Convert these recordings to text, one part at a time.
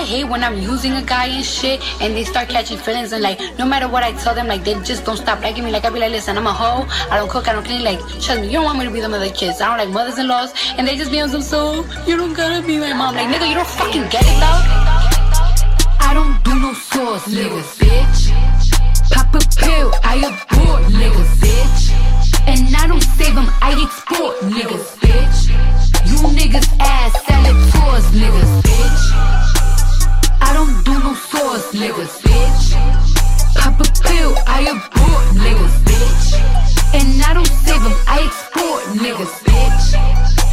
I hate when I'm using a guy and shit and they start catching feelings and like no matter what I tell them, like they just don't stop liking me. Like I be like, listen, I'm a hoe. I don't cook, I don't clean. Like trust me, you don't want me to be the mother of kids. I don't like mothers-in-laws, and they just be on some so you don't gotta be my mom. Like nigga, you don't fucking get it though. I don't do no sauce, niggas, bitch. Pop a pill, I abort niggas, bitch. Pop a pill, I abort niggas, bitch. And I don't save them, I export niggas, bitch.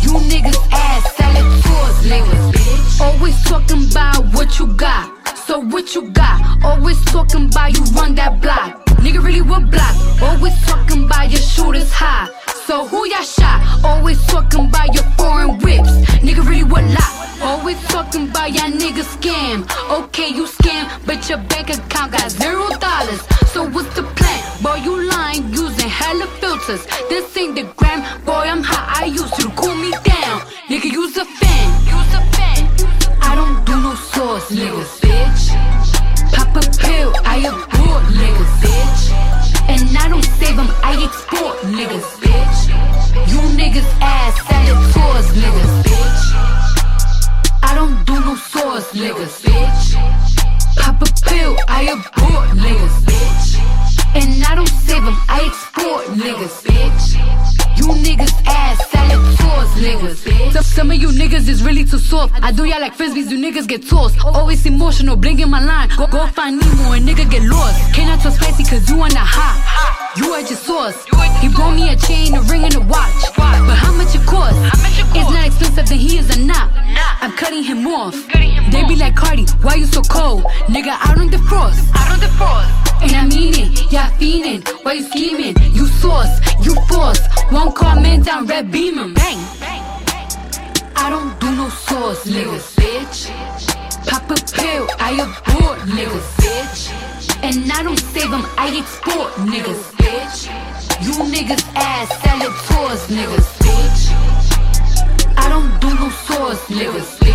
You niggas ass selling tours, niggas, bitch. Always talking about what you got. So what you got? Always talking about you run that block. Nigga really what block? Always talking about your shooters high. So who y'all shot? Always talking about your foreign whips. Nigga really what lot? Always talking about y'all niggas scam. Okay, you scam, but your bank account got zero dollars. So what's the plan? Boy, you lying using hella filters. This ain't the gram. Boy, I'm hot. I used to cool me down. Nigga, use a fan. Use a fan. I don't do no sauce, niggas, bitch. Pop a pill, I abort niggas, bitch. And I don't save them, I export niggas, I niggas, bitch. And I don't save them, I export niggas, bitch. You niggas ass selling tours, niggas, bitch. Some, of you niggas is really too soft. I do y'all like frisbees, you niggas get tossed. Always emotional, blinking my line. Go, go find Nemo and nigga get lost. Cannot too spicy cause you on the hot. You are your sauce. He brought me a chain, a ring, and a watch. Be like Cardi, why you so cold? Nigga, out on the frost. Out on the frost. And I mean it, yeah, fiendin'. Why you scheming? You sauce, you force. One man down, red beaming. Bang. I don't do no sauce, niggas, bitch. Pop a pill, I abort niggas, bitch. And I don't save them, I export niggas, bitch. You niggas ass selling tours, niggas, bitch. I don't do no sauce, niggas,